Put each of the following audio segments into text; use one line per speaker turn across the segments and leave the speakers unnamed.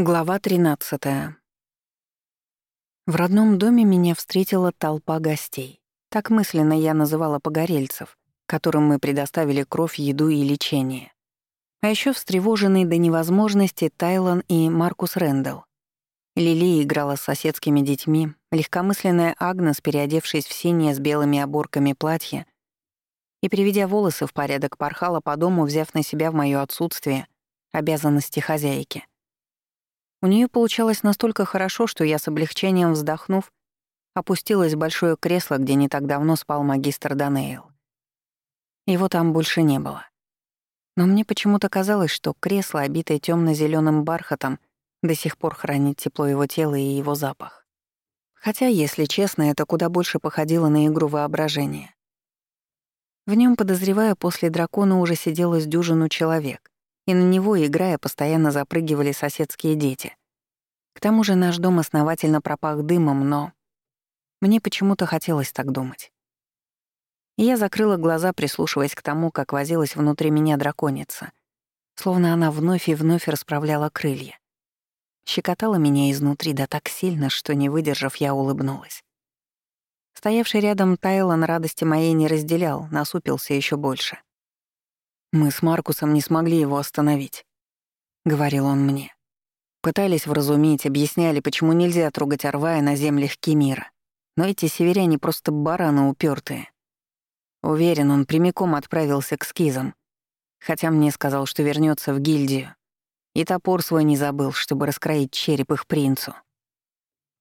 Глава 13. В родном доме меня встретила толпа гостей. Так мысленно я называла погорельцев, которым мы предоставили кровь, еду и лечение. А еще встревоженные до невозможности Тайлан и Маркус Рэндалл. Лили играла с соседскими детьми, легкомысленная Агнес, переодевшись в синее с белыми оборками платье, и, приведя волосы в порядок, порхала по дому, взяв на себя в моё отсутствие обязанности хозяйки — у нее получалось настолько хорошо, что я с облегчением вздохнув, опустилась в большое кресло, где не так давно спал магистр Данейл. Его там больше не было. Но мне почему-то казалось, что кресло, обитое темно зеленым бархатом, до сих пор хранит тепло его тела и его запах. Хотя, если честно, это куда больше походило на игру воображения. В нем, подозревая, после дракона уже сидело с дюжину человек, и на него, играя, постоянно запрыгивали соседские дети. К тому же наш дом основательно пропах дымом, но... Мне почему-то хотелось так думать. И я закрыла глаза, прислушиваясь к тому, как возилась внутри меня драконица, словно она вновь и вновь расправляла крылья. Щекотала меня изнутри да так сильно, что, не выдержав, я улыбнулась. Стоявший рядом Тайлан радости моей не разделял, насупился еще больше. Мы с Маркусом не смогли его остановить, говорил он мне. Пытались вразумить, объясняли, почему нельзя трогать Орвая на землях Кемира. Но эти северяне просто бараны упертые. Уверен, он прямиком отправился к скизам, хотя мне сказал, что вернется в гильдию. И топор свой не забыл, чтобы раскроить череп их принцу.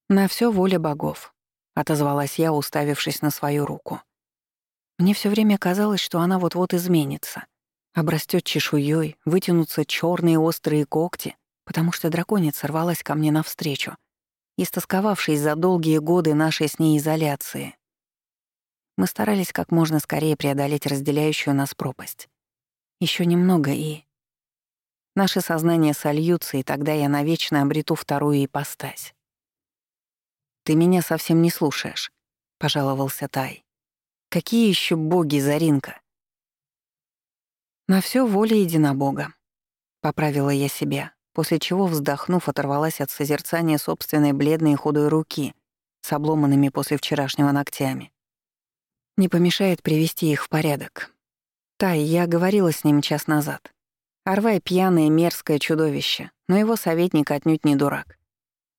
«На все воля богов», — отозвалась я, уставившись на свою руку. Мне все время казалось, что она вот-вот изменится — Обрастет чешуей, вытянутся черные острые когти, потому что драконица рвалась ко мне навстречу, истосковавшись за долгие годы нашей с ней изоляции. Мы старались как можно скорее преодолеть разделяющую нас пропасть. Еще немного и... Наши сознания сольются, и тогда я навечно обрету вторую ипостась. «Ты меня совсем не слушаешь», — пожаловался Тай. «Какие еще боги, Заринка? «На все воля единобога», — поправила я себя, после чего, вздохнув, оторвалась от созерцания собственной бледной и худой руки с обломанными после вчерашнего ногтями. Не помешает привести их в порядок. Тай, я говорила с ним час назад. Арвай — пьяное, мерзкое чудовище, но его советник отнюдь не дурак.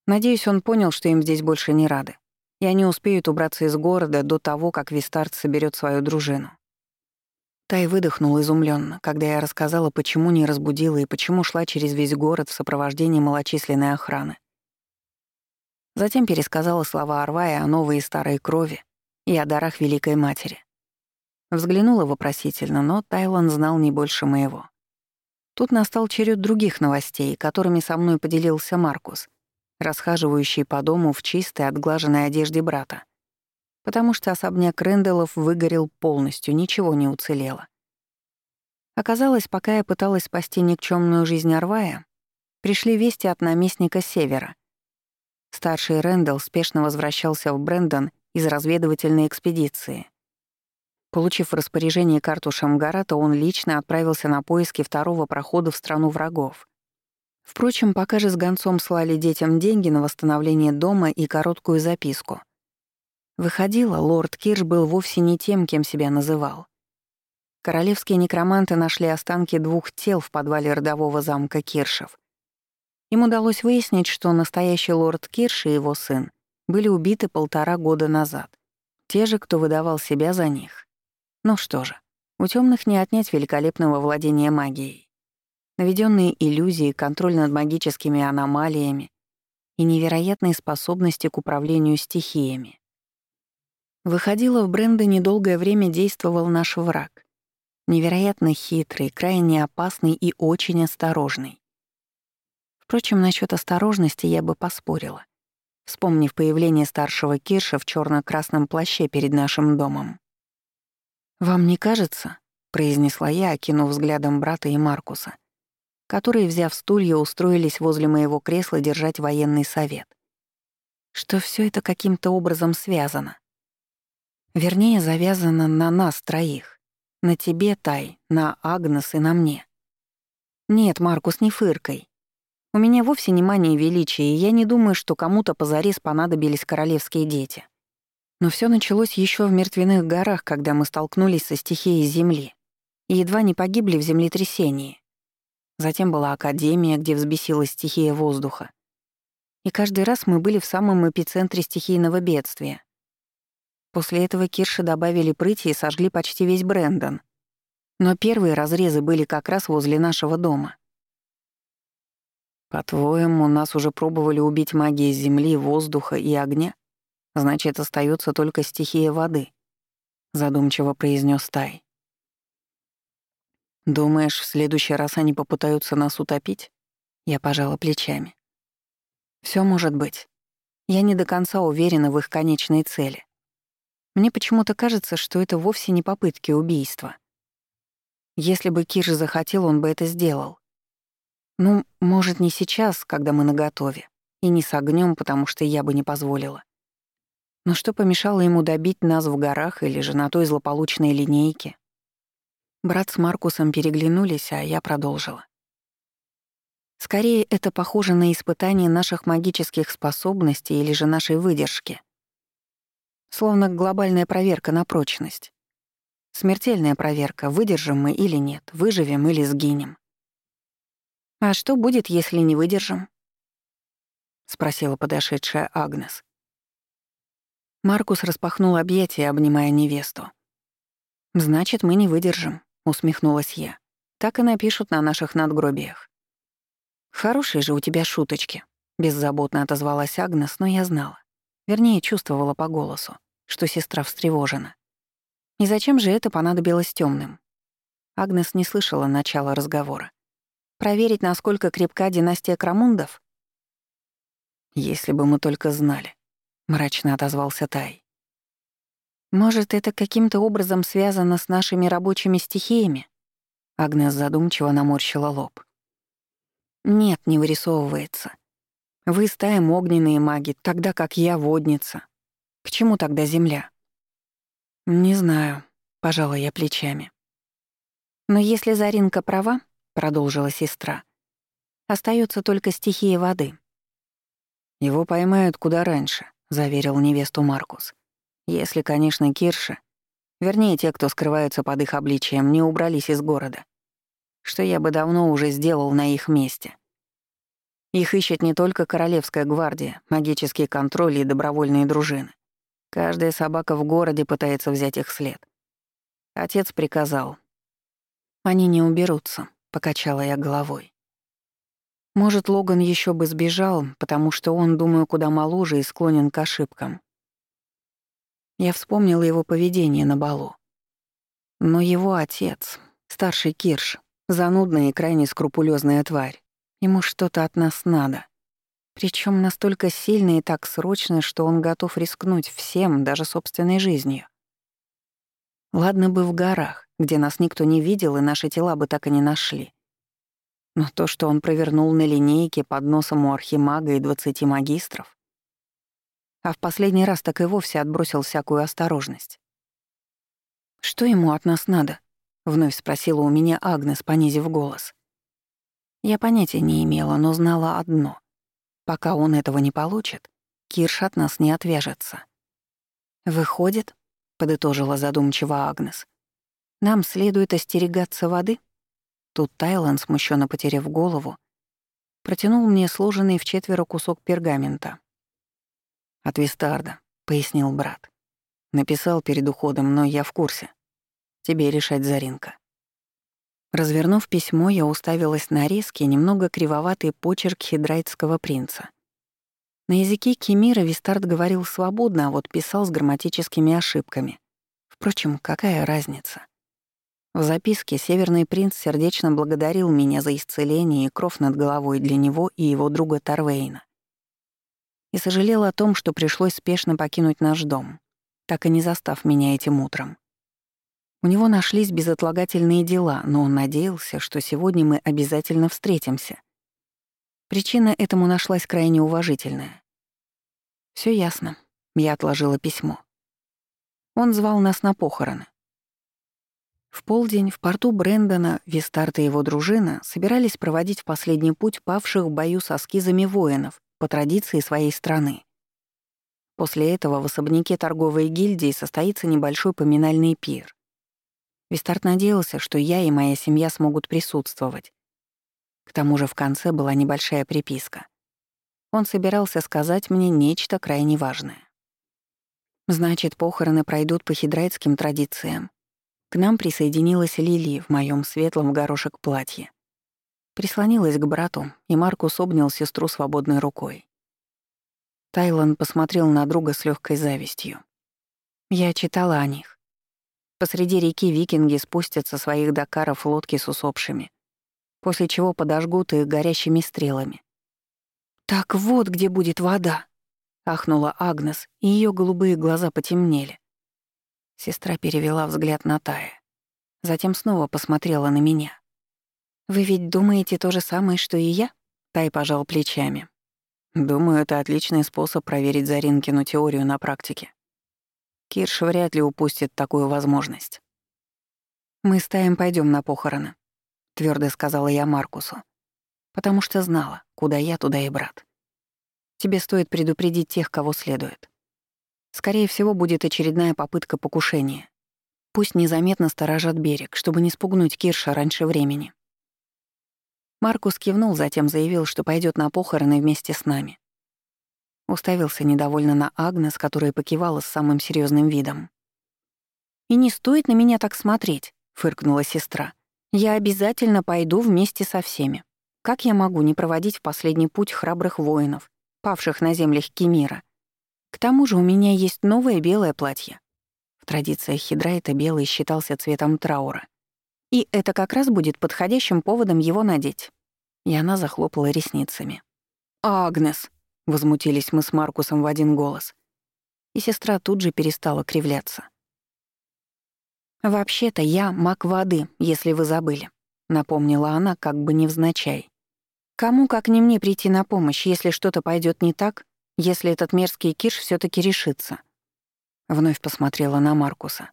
Надеюсь, он понял, что им здесь больше не рады, и они успеют убраться из города до того, как Вистарт соберет свою дружину. Тай выдохнул изумленно, когда я рассказала, почему не разбудила и почему шла через весь город в сопровождении малочисленной охраны. Затем пересказала слова Арвая о новой и старой крови и о дарах Великой Матери. Взглянула вопросительно, но Тайлан знал не больше моего. Тут настал черед других новостей, которыми со мной поделился Маркус, расхаживающий по дому в чистой, отглаженной одежде брата потому что особняк Рэндаллов выгорел полностью, ничего не уцелело. Оказалось, пока я пыталась спасти никчемную жизнь Арвая, пришли вести от наместника Севера. Старший Рэндалл спешно возвращался в Брэндон из разведывательной экспедиции. Получив в распоряжение карту Шамгарата, он лично отправился на поиски второго прохода в страну врагов. Впрочем, пока же с гонцом слали детям деньги на восстановление дома и короткую записку. Выходило, лорд Кирш был вовсе не тем, кем себя называл. Королевские некроманты нашли останки двух тел в подвале родового замка Киршев. Им удалось выяснить, что настоящий лорд Кирш и его сын были убиты полтора года назад. Те же, кто выдавал себя за них. Ну что же, у темных не отнять великолепного владения магией. Наведенные иллюзии, контроль над магическими аномалиями и невероятные способности к управлению стихиями. Выходило, в бренды недолгое время действовал наш враг. Невероятно хитрый, крайне опасный и очень осторожный. Впрочем, насчет осторожности я бы поспорила, вспомнив появление старшего Кирша в черно красном плаще перед нашим домом. «Вам не кажется?» — произнесла я, окинув взглядом брата и Маркуса, которые, взяв стулья, устроились возле моего кресла держать военный совет. Что все это каким-то образом связано. Вернее, завязано на нас троих. На тебе, Тай, на Агнес и на мне. Нет, Маркус, не фыркой. У меня вовсе не мания величия, и я не думаю, что кому-то позарез понадобились королевские дети. Но все началось еще в мертвяных горах, когда мы столкнулись со стихией Земли и едва не погибли в землетрясении. Затем была Академия, где взбесилась стихия воздуха. И каждый раз мы были в самом эпицентре стихийного бедствия. После этого Кирши добавили прыти и сожгли почти весь Брэндон. Но первые разрезы были как раз возле нашего дома. «По-твоему, нас уже пробовали убить магией земли, воздуха и огня? Значит, остается только стихия воды», — задумчиво произнес Тай. «Думаешь, в следующий раз они попытаются нас утопить?» Я пожала плечами. Все может быть. Я не до конца уверена в их конечной цели. Мне почему-то кажется, что это вовсе не попытки убийства. Если бы Кирж захотел, он бы это сделал. Ну, может, не сейчас, когда мы наготове, и не с огнем, потому что я бы не позволила. Но что помешало ему добить нас в горах или же на той злополучной линейке? Брат с Маркусом переглянулись, а я продолжила. Скорее, это похоже на испытание наших магических способностей или же нашей выдержки. Словно глобальная проверка на прочность. Смертельная проверка, выдержим мы или нет, выживем или сгинем. «А что будет, если не выдержим?» — спросила подошедшая Агнес. Маркус распахнул объятия, обнимая невесту. «Значит, мы не выдержим», — усмехнулась я. «Так и напишут на наших надгробиях». «Хорошие же у тебя шуточки», — беззаботно отозвалась Агнес, но я знала. Вернее, чувствовала по голосу, что сестра встревожена. И зачем же это понадобилось темным? Агнес не слышала начала разговора. Проверить, насколько крепка династия Крамундов? Если бы мы только знали, мрачно отозвался Тай. Может, это каким-то образом связано с нашими рабочими стихиями? Агнес задумчиво наморщила лоб. Нет, не вырисовывается. Вы стаем огненные маги, тогда как я водница. К чему тогда земля? Не знаю, пожала я плечами. Но если Заринка права, продолжила сестра. Остается только стихия воды. Его поймают куда раньше, заверил невесту Маркус. Если, конечно, Кирша, вернее, те, кто скрываются под их обличием, не убрались из города. Что я бы давно уже сделал на их месте. Их ищет не только Королевская гвардия, магический контроль и добровольные дружины. Каждая собака в городе пытается взять их след. Отец приказал. Они не уберутся. — покачала я головой. Может, Логан еще бы сбежал, потому что он, думаю, куда моложе и склонен к ошибкам. Я вспомнила его поведение на балу. Но его отец, старший Кирш, занудная и крайне скрупулезная тварь, ему что-то от нас надо. Причем настолько сильно и так срочно, что он готов рискнуть всем, даже собственной жизнью. Ладно бы в горах, где нас никто не видел и наши тела бы так и не нашли. Но то, что он провернул на линейке под носом у архимага и двадцати магистров, а в последний раз так и вовсе отбросил всякую осторожность. «Что ему от нас надо?» — вновь спросила у меня Агнес, понизив голос. Я понятия не имела, но знала одно. Пока он этого не получит, Кирш от нас не отвяжется. «Выходит», — подытожила задумчиво Агнес, нам следует остерегаться воды?» Тут Тайланд, смущенно потеряв голову, протянул мне сложенный в четверо кусок пергамента. «От Вистарда», — пояснил брат. «Написал перед уходом, но я в курсе. Тебе решать, Заринка». Развернув письмо, я уставилась на резкий, немного кривоватый почерк хидрайтского принца. На языке Кемира Вистард говорил свободно, а вот писал с грамматическими ошибками. Впрочем, какая разница? В записке Северный принц сердечно благодарил меня за исцеление и кров над головой для него и его друга Тарвейна. И сожалел о том, что пришлось спешно покинуть наш дом, так и не застав меня этим утром. У него нашлись безотлагательные дела, но он надеялся, что сегодня мы обязательно встретимся. Причина этому нашлась крайне уважительная. Все ясно. Я отложила письмо. Он звал нас на похороны. В полдень в порту Брэндона Вистарт и его дружина собирались проводить в последний путь павших в бою со скизами воинов по традиции своей страны. После этого в особняке торговой гильдии состоится небольшой поминальный пир. Вистарт надеялся, что я и моя семья смогут присутствовать. К тому же в конце была небольшая приписка. Он собирался сказать мне нечто крайне важное. Значит, похороны пройдут по хидрайтским традициям. К нам присоединилась Лили в моем светлом горошек платье. Прислонилась к брату, и Маркус обнял сестру свободной рукой. Тайлан посмотрел на друга с легкой завистью. Я читала о них. Посреди реки викинги спустят со своих дакаров лодки с усопшими, после чего подожгут их горящими стрелами. «Так вот где будет вода!» ахнула Агнес, и ее голубые глаза потемнели. Сестра перевела взгляд на Тая. Затем снова посмотрела на меня. «Вы ведь думаете то же самое, что и я?» Тай пожал плечами. «Думаю, это отличный способ проверить Заринкину теорию на практике. Кирш вряд ли упустит такую возможность». «Мы с Таем пойдем на похороны», — твердо сказала я Маркусу, потому что знала, куда я, туда и брат. Тебе стоит предупредить тех, кого следует. Скорее всего, будет очередная попытка покушения. Пусть незаметно сторожат берег, чтобы не спугнуть Кирша раньше времени. Маркус кивнул, затем заявил, что пойдет на похороны вместе с нами. Уставился недовольно на Агнес, которая покивала с самым серьезным видом. «И не стоит на меня так смотреть», — фыркнула сестра. «Я обязательно пойду вместе со всеми. Как я могу не проводить в последний путь храбрых воинов, павших на землях Кемира. К тому же у меня есть новое белое платье. В традициях Хидрайта белый считался цветом траура. И это как раз будет подходящим поводом его надеть. И она захлопала ресницами. «Агнес!» — возмутились мы с Маркусом в один голос. И сестра тут же перестала кривляться. «Вообще-то я маг воды, если вы забыли», — напомнила она как бы невзначай. Кому, как не мне, прийти на помощь, если что-то пойдет не так, если этот мерзкий Киш все таки решится?» Вновь посмотрела на Маркуса.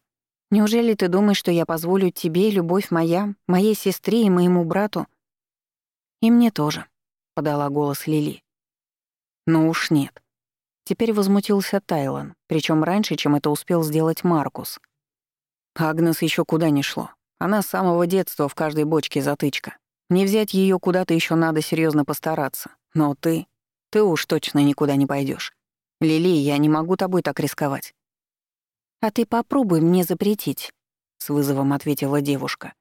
«Неужели ты думаешь, что я позволю тебе, любовь моя, моей сестре и моему брату?» «И мне тоже», — подала голос Лили. «Ну уж нет». Теперь возмутился Тайлан, причем раньше, чем это успел сделать Маркус. Агнес еще куда не шло. Она с самого детства в каждой бочке затычка. Не взять ее куда-то еще надо серьезно постараться. Но ты... Ты уж точно никуда не пойдешь. Лили, я не могу тобой так рисковать. А ты попробуй мне запретить, с вызовом ответила девушка.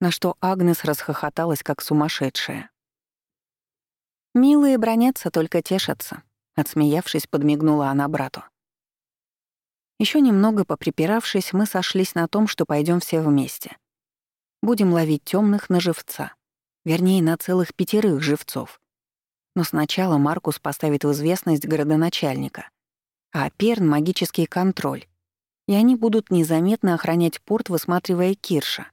На что Агнес расхохоталась, как сумасшедшая. «Милые бронятся, только тешатся», — отсмеявшись, подмигнула она брату. Еще немного поприпиравшись, мы сошлись на том, что пойдем все вместе. Будем ловить темных на живца. Вернее, на целых пятерых живцов. Но сначала Маркус поставит в известность городоначальника, а Перн — магический контроль. И они будут незаметно охранять порт, высматривая Кирша.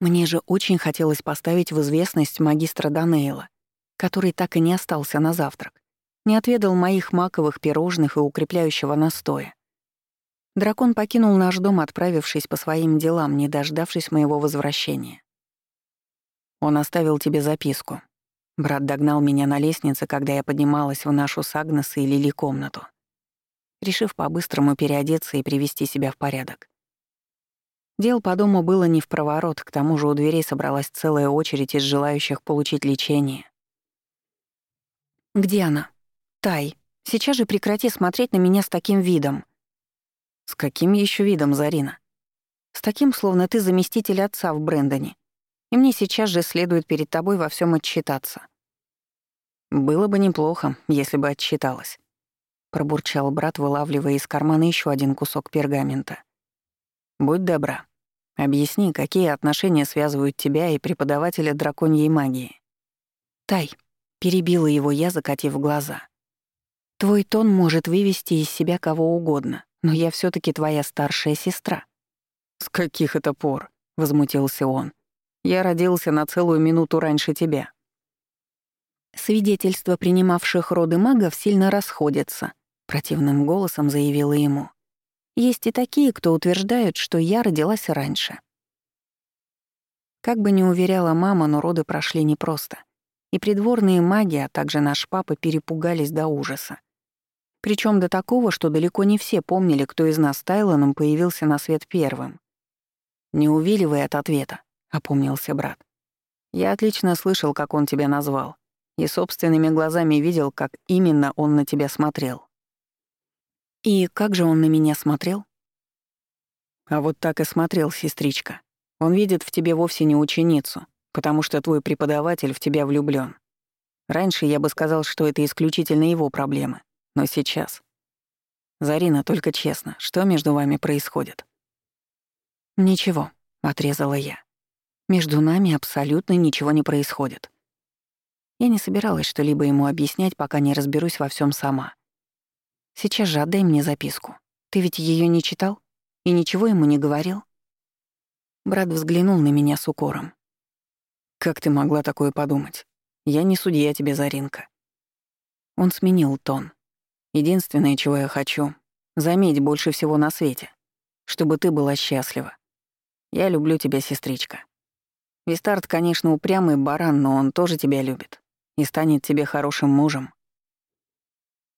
Мне же очень хотелось поставить в известность магистра Данейла, который так и не остался на завтрак, не отведал моих маковых пирожных и укрепляющего настоя. Дракон покинул наш дом, отправившись по своим делам, не дождавшись моего возвращения. Он оставил тебе записку. Брат догнал меня на лестнице, когда я поднималась в нашу с Агнес и Лили комнату, решив по-быстрому переодеться и привести себя в порядок. Дел по дому было не в проворот, к тому же у дверей собралась целая очередь из желающих получить лечение. «Где она?» «Тай, сейчас же прекрати смотреть на меня с таким видом». «С каким еще видом, Зарина?» «С таким, словно ты заместитель отца в Брэндоне и мне сейчас же следует перед тобой во всем отчитаться». «Было бы неплохо, если бы отчиталась», — пробурчал брат, вылавливая из кармана еще один кусок пергамента. «Будь добра, объясни, какие отношения связывают тебя и преподавателя драконьей магии». «Тай», — перебила его я, закатив глаза. «Твой тон может вывести из себя кого угодно, но я все таки твоя старшая сестра». «С каких это пор?» — возмутился он. Я родился на целую минуту раньше тебя». «Свидетельства принимавших роды магов сильно расходятся», — противным голосом заявила ему. Есть и такие, кто утверждают, что я родилась раньше. Как бы ни уверяла мама, но роды прошли непросто. И придворные маги, а также наш папа перепугались до ужаса. Причем до такого, что далеко не все помнили, кто из нас с Тайлоном появился на свет первым. «Не увиливай от ответа», — опомнился брат. «Я отлично слышал, как он тебя назвал, и собственными глазами видел, как именно он на тебя смотрел». «И как же он на меня смотрел?» «А вот так и смотрел, сестричка. Он видит в тебе вовсе не ученицу, потому что твой преподаватель в тебя влюблён. Раньше я бы сказал, что это исключительно его проблемы, но сейчас... Зарина, только честно, что между вами происходит? Ничего, отрезала я. Между нами абсолютно ничего не происходит. Я не собиралась что-либо ему объяснять, пока не разберусь во всем сама. Сейчас же отдай мне записку. Ты ведь ее не читал и ничего ему не говорил? Брат взглянул на меня с укором. «Как ты могла такое подумать? Я не судья тебе, Заринка». Он сменил тон. «Единственное, чего я хочу, заметь больше всего на свете, чтобы ты была счастлива. Я люблю тебя, сестричка. Вистарт, конечно, упрямый баран, но он тоже тебя любит и станет тебе хорошим мужем».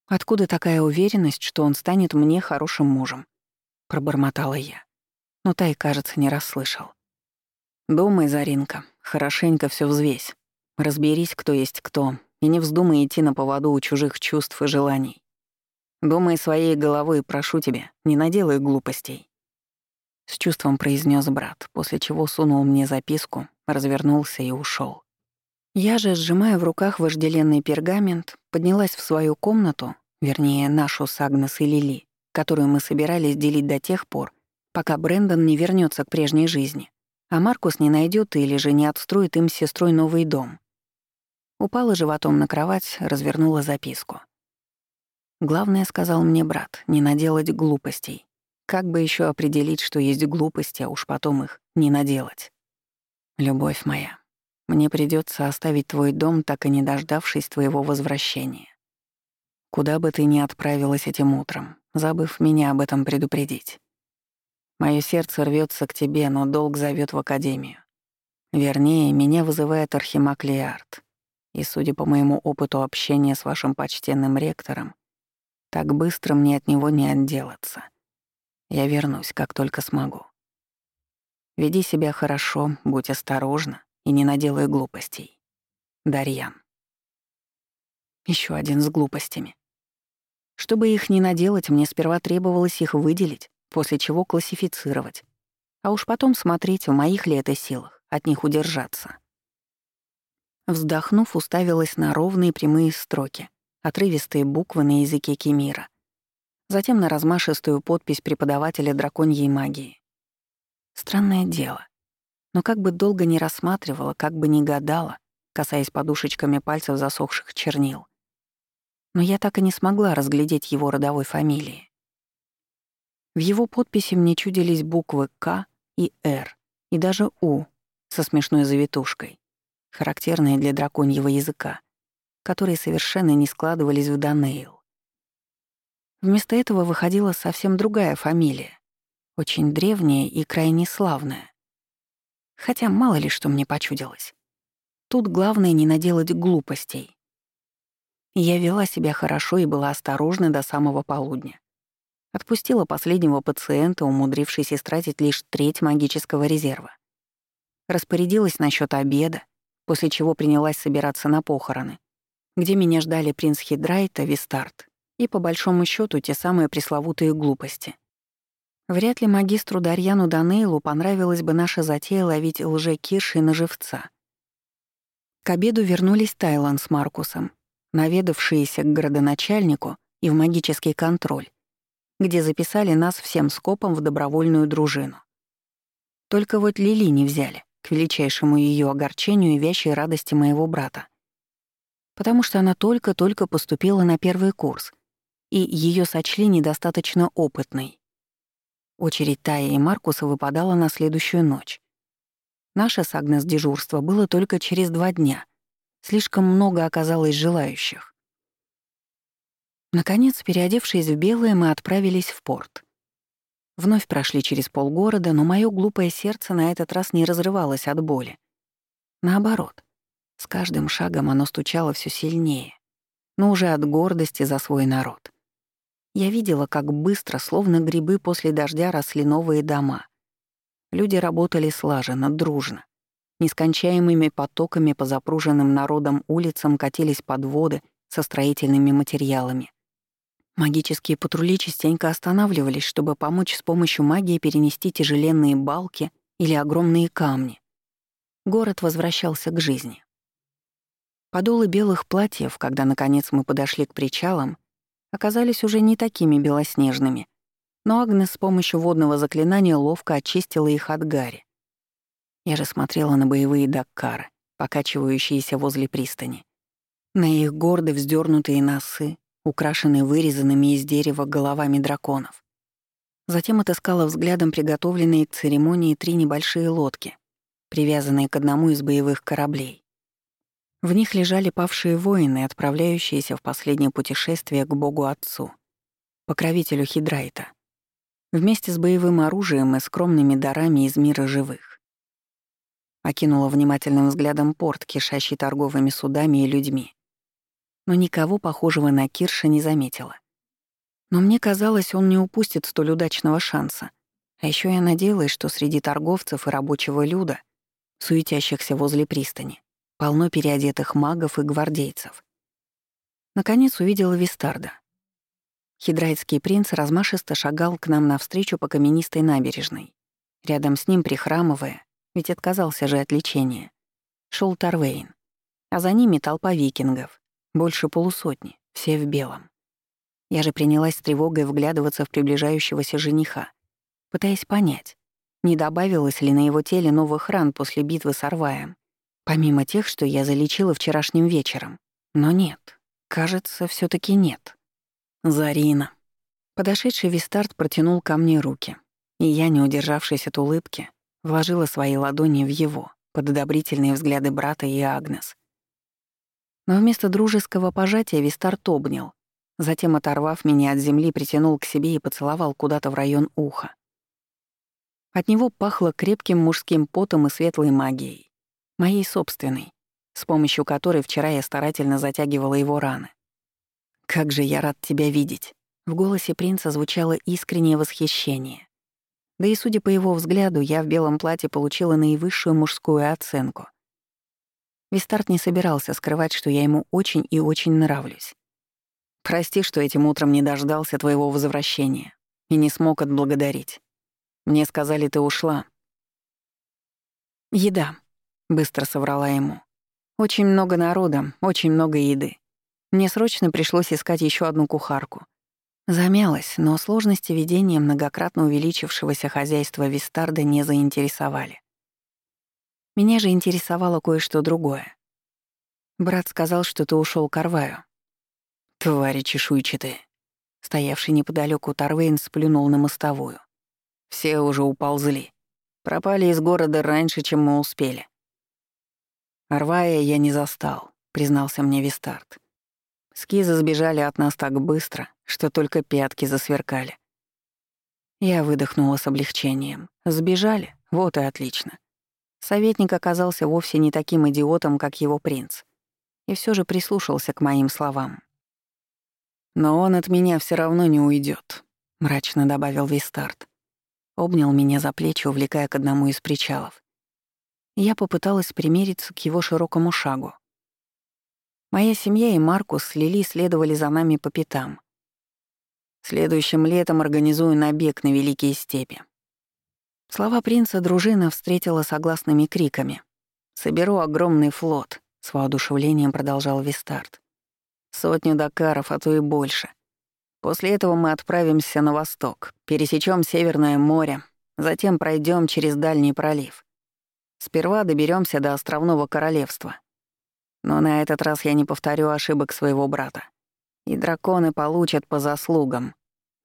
«Откуда такая уверенность, что он станет мне хорошим мужем?» — пробормотала я но Тай, кажется, не расслышал. «Думай, Заринка, хорошенько все взвесь. Разберись, кто есть кто, и не вздумай идти на поводу у чужих чувств и желаний. Думай своей головой, прошу тебя, не наделай глупостей». С чувством произнес брат, после чего сунул мне записку, развернулся и ушел. Я же, сжимая в руках вожделенный пергамент, поднялась в свою комнату, вернее, нашу с Агнес и Лили, которую мы собирались делить до тех пор, пока Брэндон не вернется к прежней жизни, а Маркус не найдет или же не отстроит им с сестрой новый дом. Упала животом на кровать, развернула записку. «Главное, — сказал мне брат, — не наделать глупостей. Как бы еще определить, что есть глупости, а уж потом их не наделать? Любовь моя, мне придется оставить твой дом, так и не дождавшись твоего возвращения. Куда бы ты ни отправилась этим утром, забыв меня об этом предупредить. Мое сердце рвется к тебе, но долг зовет в академию. Вернее, меня вызывает Архимаг Лиард. И, судя по моему опыту общения с вашим почтенным ректором, так быстро мне от него не отделаться. Я вернусь, как только смогу. Веди себя хорошо, будь осторожна и не наделай глупостей. Дарьян. Еще один с глупостями. Чтобы их не наделать, мне сперва требовалось их выделить, после чего классифицировать. А уж потом смотреть, в моих ли это силах от них удержаться. Вздохнув, уставилась на ровные прямые строки, отрывистые буквы на языке Кемира. Затем на размашистую подпись преподавателя драконьей магии. Странное дело. Но как бы долго не рассматривала, как бы не гадала, касаясь подушечками пальцев засохших чернил. Но я так и не смогла разглядеть его родовой фамилии. В его подписи мне чудились буквы «К» и «Р», и даже «У» со смешной завитушкой, характерные для драконьего языка, которые совершенно не складывались в Данейл. Вместо этого выходила совсем другая фамилия, очень древняя и крайне славная. Хотя мало ли что мне почудилось. Тут главное не наделать глупостей. Я вела себя хорошо и была осторожна до самого полудня. Отпустила последнего пациента, умудрившись истратить лишь треть магического резерва. Распорядилась насчет обеда, после чего принялась собираться на похороны, где меня ждали принц Хидрайта, Вистарт и, по большому счету те самые пресловутые глупости. Вряд ли магистру Дарьяну Данейлу понравилась бы наша затея ловить лже-кирши на живца. К обеду вернулись Тайлан с Маркусом, наведавшиеся к градоначальнику и в магический контроль, где записали нас всем скопом в добровольную дружину. Только вот Лили не взяли, к величайшему ее огорчению и вящей радости моего брата. Потому что она только-только поступила на первый курс, и ее сочли недостаточно опытной. Очередь Тая и Маркуса выпадала на следующую ночь. Наше с дежурство было только через два дня. Слишком много оказалось желающих. Наконец, переодевшись в белое, мы отправились в порт. Вновь прошли через полгорода, но мое глупое сердце на этот раз не разрывалось от боли. Наоборот, с каждым шагом оно стучало все сильнее, но уже от гордости за свой народ. Я видела, как быстро, словно грибы после дождя, росли новые дома. Люди работали слаженно, дружно. Нескончаемыми потоками по запруженным народом улицам катились подводы со строительными материалами. Магические патрули частенько останавливались, чтобы помочь с помощью магии перенести тяжеленные балки или огромные камни. Город возвращался к жизни. Подолы белых платьев, когда, наконец, мы подошли к причалам, оказались уже не такими белоснежными, но Агнес с помощью водного заклинания ловко очистила их от гари. Я же смотрела на боевые даккары, покачивающиеся возле пристани. На их гордо вздернутые носы, украшенные вырезанными из дерева головами драконов. Затем отыскала взглядом приготовленные к церемонии три небольшие лодки, привязанные к одному из боевых кораблей. В них лежали павшие воины, отправляющиеся в последнее путешествие к богу-отцу, покровителю Хидрайта, вместе с боевым оружием и скромными дарами из мира живых. Окинула внимательным взглядом порт, кишащий торговыми судами и людьми но никого похожего на Кирша не заметила. Но мне казалось, он не упустит столь удачного шанса. А еще я надеялась, что среди торговцев и рабочего люда, суетящихся возле пристани, полно переодетых магов и гвардейцев. Наконец увидела Вистарда. Хидрайтский принц размашисто шагал к нам навстречу по каменистой набережной. Рядом с ним, прихрамывая, ведь отказался же от лечения, шел Тарвейн, а за ними толпа викингов, больше полусотни, все в белом. Я же принялась с тревогой вглядываться в приближающегося жениха, пытаясь понять, не добавилось ли на его теле новых ран после битвы с Арваем, помимо тех, что я залечила вчерашним вечером. Но нет, кажется, все таки нет. Зарина. Подошедший Вистарт протянул ко мне руки, и я, не удержавшись от улыбки, вложила свои ладони в его, под одобрительные взгляды брата и Агнес — но вместо дружеского пожатия Вистарт обнял, затем, оторвав меня от земли, притянул к себе и поцеловал куда-то в район уха. От него пахло крепким мужским потом и светлой магией, моей собственной, с помощью которой вчера я старательно затягивала его раны. «Как же я рад тебя видеть!» В голосе принца звучало искреннее восхищение. Да и, судя по его взгляду, я в белом платье получила наивысшую мужскую оценку. Вистарт не собирался скрывать, что я ему очень и очень нравлюсь. «Прости, что этим утром не дождался твоего возвращения и не смог отблагодарить. Мне сказали, ты ушла». «Еда», — быстро соврала ему. «Очень много народа, очень много еды. Мне срочно пришлось искать еще одну кухарку. Замялась, но сложности ведения многократно увеличившегося хозяйства Вистарда не заинтересовали. Меня же интересовало кое-что другое. Брат сказал, что ты ушел к Арваю. Твари чешуйчатые. Стоявший неподалеку Тарвейн сплюнул на мостовую. Все уже уползли. Пропали из города раньше, чем мы успели. Арвая я не застал, признался мне Вистарт. Скизы сбежали от нас так быстро, что только пятки засверкали. Я выдохнула с облегчением. Сбежали? Вот и отлично. Советник оказался вовсе не таким идиотом, как его принц. И все же прислушался к моим словам. «Но он от меня все равно не уйдет, мрачно добавил Вистарт. Обнял меня за плечи, увлекая к одному из причалов. Я попыталась примериться к его широкому шагу. Моя семья и Маркус с Лили следовали за нами по пятам. Следующим летом организую набег на Великие степи. Слова принца дружина встретила согласными криками. «Соберу огромный флот», — с воодушевлением продолжал Вистарт. «Сотню дакаров, а то и больше. После этого мы отправимся на восток, пересечем Северное море, затем пройдем через Дальний пролив. Сперва доберемся до Островного Королевства. Но на этот раз я не повторю ошибок своего брата. И драконы получат по заслугам.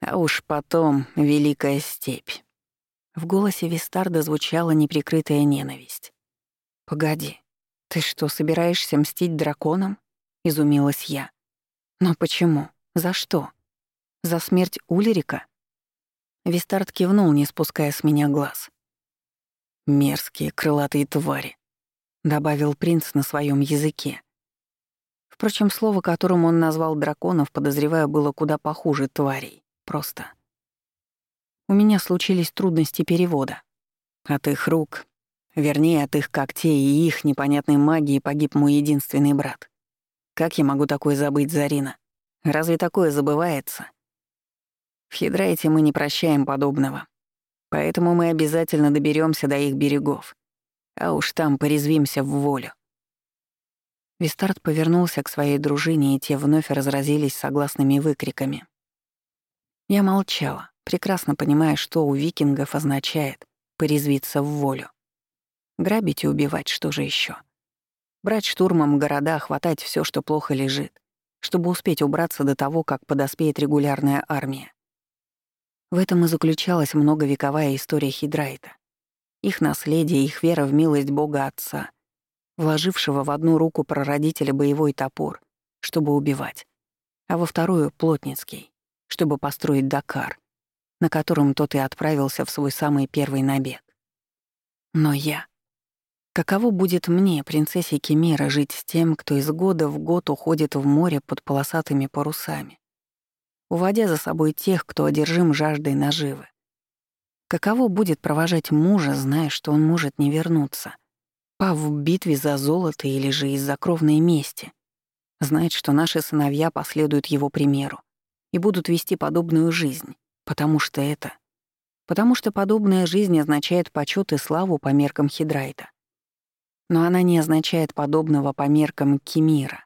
А уж потом Великая Степь. В голосе Вистарда звучала неприкрытая ненависть. «Погоди, ты что, собираешься мстить драконам?» — изумилась я. «Но почему? За что? За смерть Улерика?» Вистарт кивнул, не спуская с меня глаз. «Мерзкие крылатые твари», — добавил принц на своем языке. Впрочем, слово, которым он назвал драконов, подозревая, было куда похуже тварей. Просто. У меня случились трудности перевода. От их рук, вернее, от их когтей и их непонятной магии погиб мой единственный брат. Как я могу такое забыть, Зарина? Разве такое забывается? В Хидрайте мы не прощаем подобного. Поэтому мы обязательно доберемся до их берегов. А уж там порезвимся в волю. Вистарт повернулся к своей дружине, и те вновь разразились согласными выкриками. Я молчала, прекрасно понимая, что у викингов означает «порезвиться в волю». Грабить и убивать, что же еще? Брать штурмом города, хватать все, что плохо лежит, чтобы успеть убраться до того, как подоспеет регулярная армия. В этом и заключалась многовековая история Хидрайта. Их наследие, их вера в милость Бога Отца, вложившего в одну руку прародителя боевой топор, чтобы убивать, а во вторую — плотницкий, чтобы построить Дакар, на котором тот и отправился в свой самый первый набег. Но я... Каково будет мне, принцессе Кемира, жить с тем, кто из года в год уходит в море под полосатыми парусами, уводя за собой тех, кто одержим жаждой наживы. Каково будет провожать мужа, зная, что он может не вернуться, пав в битве за золото или же из-за кровной мести, знать, что наши сыновья последуют его примеру и будут вести подобную жизнь, потому что это... Потому что подобная жизнь означает почет и славу по меркам Хидрайта. Но она не означает подобного по меркам Кемира.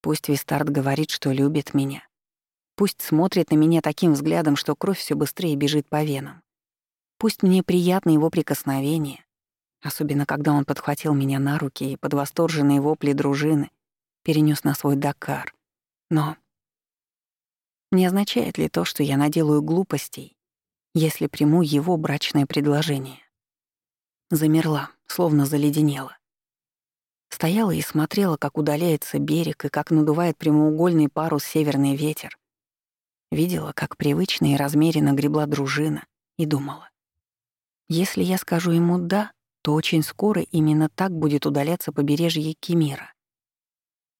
Пусть Вистард говорит, что любит меня, Пусть смотрит на меня таким взглядом, что кровь все быстрее бежит по венам. Пусть мне приятно его прикосновение, особенно когда он подхватил меня на руки и под восторженные вопли дружины перенес на свой Дакар. Но не означает ли то, что я наделаю глупостей, если приму его брачное предложение? Замерла, словно заледенела. Стояла и смотрела, как удаляется берег и как надувает прямоугольный парус северный ветер, Видела, как привычно и размеренно гребла дружина, и думала. Если я скажу ему «да», то очень скоро именно так будет удаляться побережье Кемира.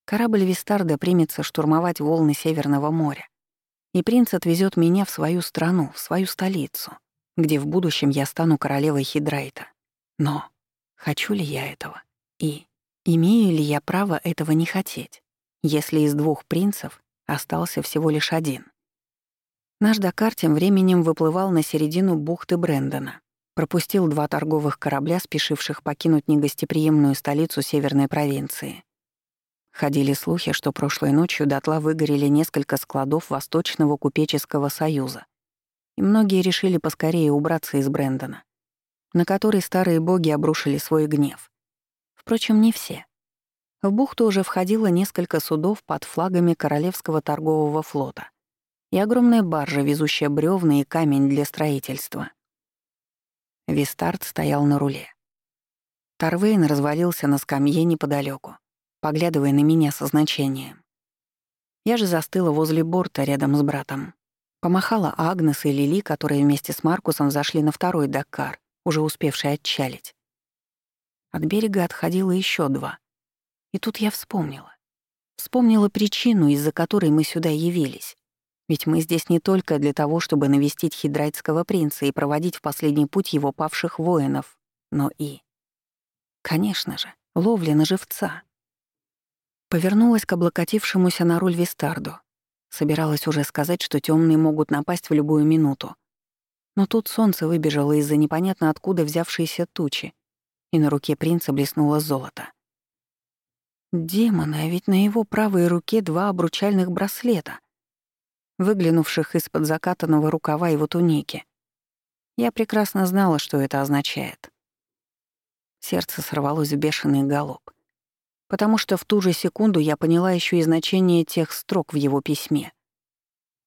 Корабль Вистарда примется штурмовать волны Северного моря, и принц отвезет меня в свою страну, в свою столицу, где в будущем я стану королевой Хидрайта. Но хочу ли я этого? И имею ли я право этого не хотеть, если из двух принцев остался всего лишь один? Наш Дакар тем временем выплывал на середину бухты Брэндона. Пропустил два торговых корабля, спешивших покинуть негостеприимную столицу северной провинции. Ходили слухи, что прошлой ночью дотла выгорели несколько складов Восточного купеческого союза. И многие решили поскорее убраться из Брэндона, на который старые боги обрушили свой гнев. Впрочем, не все. В бухту уже входило несколько судов под флагами Королевского торгового флота и огромная баржа, везущая бревна и камень для строительства. Вистарт стоял на руле. Тарвейн развалился на скамье неподалеку, поглядывая на меня со значением. Я же застыла возле борта рядом с братом. Помахала Агнес и Лили, которые вместе с Маркусом зашли на второй Дакар, уже успевший отчалить. От берега отходило еще два. И тут я вспомнила. Вспомнила причину, из-за которой мы сюда явились. Ведь мы здесь не только для того, чтобы навестить хидрайтского принца и проводить в последний путь его павших воинов, но и... Конечно же, ловля на живца. Повернулась к облокотившемуся на руль Вистарду. Собиралась уже сказать, что темные могут напасть в любую минуту. Но тут солнце выбежало из-за непонятно откуда взявшейся тучи, и на руке принца блеснуло золото. Демоны, а ведь на его правой руке два обручальных браслета выглянувших из-под закатанного рукава его туники. Я прекрасно знала, что это означает. Сердце сорвалось в бешеный галоп, потому что в ту же секунду я поняла еще и значение тех строк в его письме.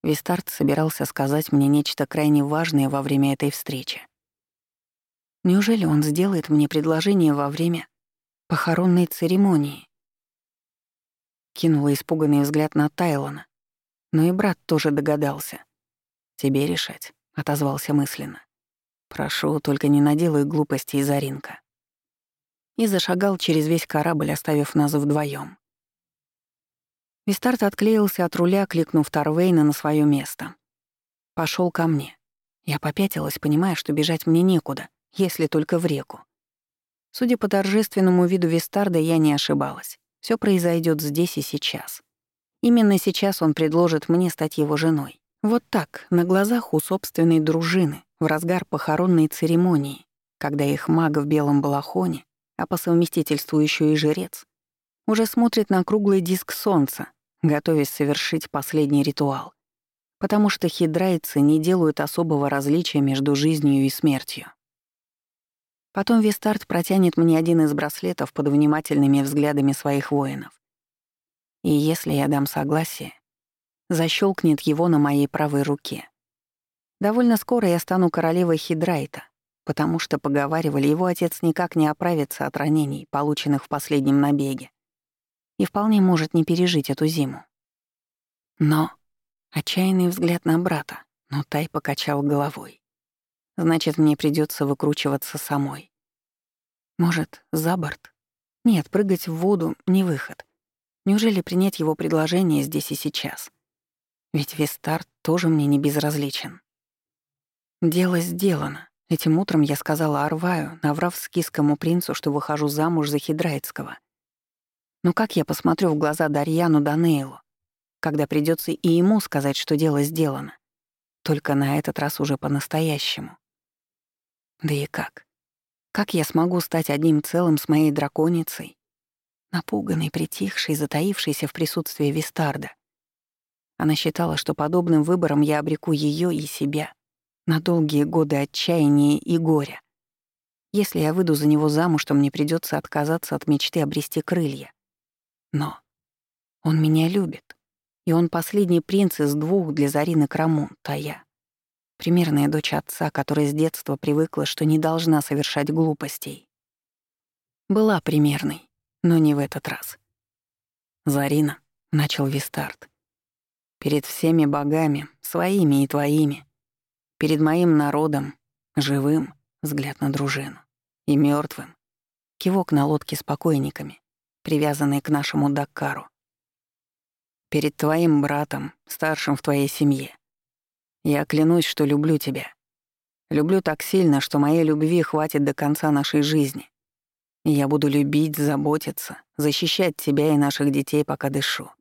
Вистарт собирался сказать мне нечто крайне важное во время этой встречи. Неужели он сделает мне предложение во время похоронной церемонии? Кинула испуганный взгляд на Тайлона, но и брат тоже догадался. Тебе решать, отозвался мысленно. «Прошу, только не наделай глупостей, Заринка». И зашагал через весь корабль, оставив нас вдвоем. Вистарт отклеился от руля, кликнув Тарвейна на свое место. Пошел ко мне. Я попятилась, понимая, что бежать мне некуда, если только в реку. Судя по торжественному виду Вистарда, я не ошибалась. Все произойдет здесь и сейчас. Именно сейчас он предложит мне стать его женой. Вот так, на глазах у собственной дружины, в разгар похоронной церемонии, когда их маг в белом балахоне, а по совместительству еще и жрец, уже смотрит на круглый диск солнца, готовясь совершить последний ритуал. Потому что хидрайцы не делают особого различия между жизнью и смертью. Потом Вистарт протянет мне один из браслетов под внимательными взглядами своих воинов. И если я дам согласие, защелкнет его на моей правой руке. Довольно скоро я стану королевой Хидрайта, потому что, поговаривали, его отец никак не оправится от ранений, полученных в последнем набеге, и вполне может не пережить эту зиму. Но отчаянный взгляд на брата, но Тай покачал головой. Значит, мне придется выкручиваться самой. Может, за борт? Нет, прыгать в воду — не выход. Неужели принять его предложение здесь и сейчас? Ведь Вестарт тоже мне не безразличен. Дело сделано. Этим утром я сказала Арваю, наврав скискому принцу, что выхожу замуж за Хидрайцкого. Но как я посмотрю в глаза Дарьяну Данейлу, когда придется и ему сказать, что дело сделано? Только на этот раз уже по-настоящему. Да и как? Как я смогу стать одним целым с моей драконицей, напуганной, притихшей, затаившейся в присутствии Вистарда. Она считала, что подобным выбором я обреку ее и себя на долгие годы отчаяния и горя. Если я выйду за него замуж, то мне придется отказаться от мечты обрести крылья. Но он меня любит, и он последний принц из двух для Зарины Крамун, а я — примерная дочь отца, которая с детства привыкла, что не должна совершать глупостей. Была примерной, но не в этот раз. «Зарина», — начал Вистарт, — «перед всеми богами, своими и твоими, перед моим народом, живым, взгляд на дружину, и мертвым, кивок на лодке с покойниками, привязанной к нашему Даккару, перед твоим братом, старшим в твоей семье. Я клянусь, что люблю тебя. Люблю так сильно, что моей любви хватит до конца нашей жизни. Я буду любить, заботиться, защищать тебя и наших детей, пока дышу.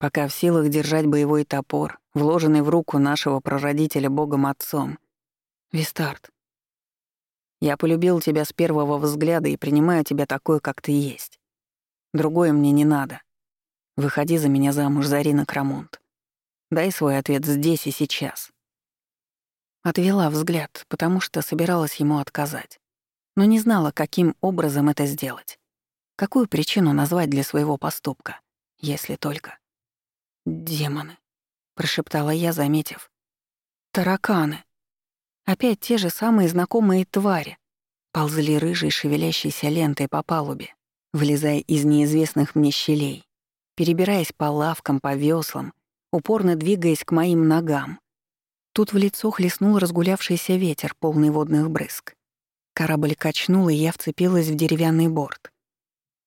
Пока в силах держать боевой топор, вложенный в руку нашего прародителя Богом Отцом. Вистарт. Я полюбил тебя с первого взгляда и принимаю тебя такой, как ты есть. Другое мне не надо. Выходи за меня замуж, Зарина Крамонт. Дай свой ответ здесь и сейчас. Отвела взгляд, потому что собиралась ему отказать но не знала, каким образом это сделать. Какую причину назвать для своего поступка, если только... «Демоны», — прошептала я, заметив. «Тараканы». Опять те же самые знакомые твари. Ползли рыжей шевелящейся лентой по палубе, влезая из неизвестных мне щелей, перебираясь по лавкам, по веслам, упорно двигаясь к моим ногам. Тут в лицо хлестнул разгулявшийся ветер, полный водных брызг. Корабль качнул, и я вцепилась в деревянный борт.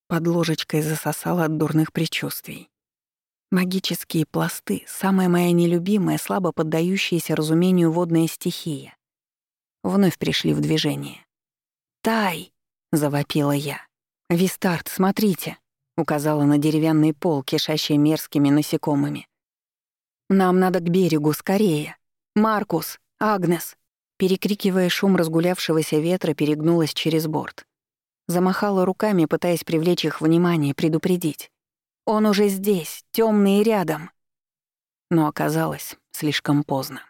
Под ложечкой засосала от дурных предчувствий. Магические пласты — самая моя нелюбимая, слабо поддающаяся разумению водная стихия. Вновь пришли в движение. «Тай!» — завопила я. «Вистарт, смотрите!» — указала на деревянный пол, кишащий мерзкими насекомыми. «Нам надо к берегу, скорее! Маркус! Агнес!» перекрикивая шум разгулявшегося ветра, перегнулась через борт. Замахала руками, пытаясь привлечь их внимание, предупредить. «Он уже здесь, темный и рядом!» Но оказалось слишком поздно.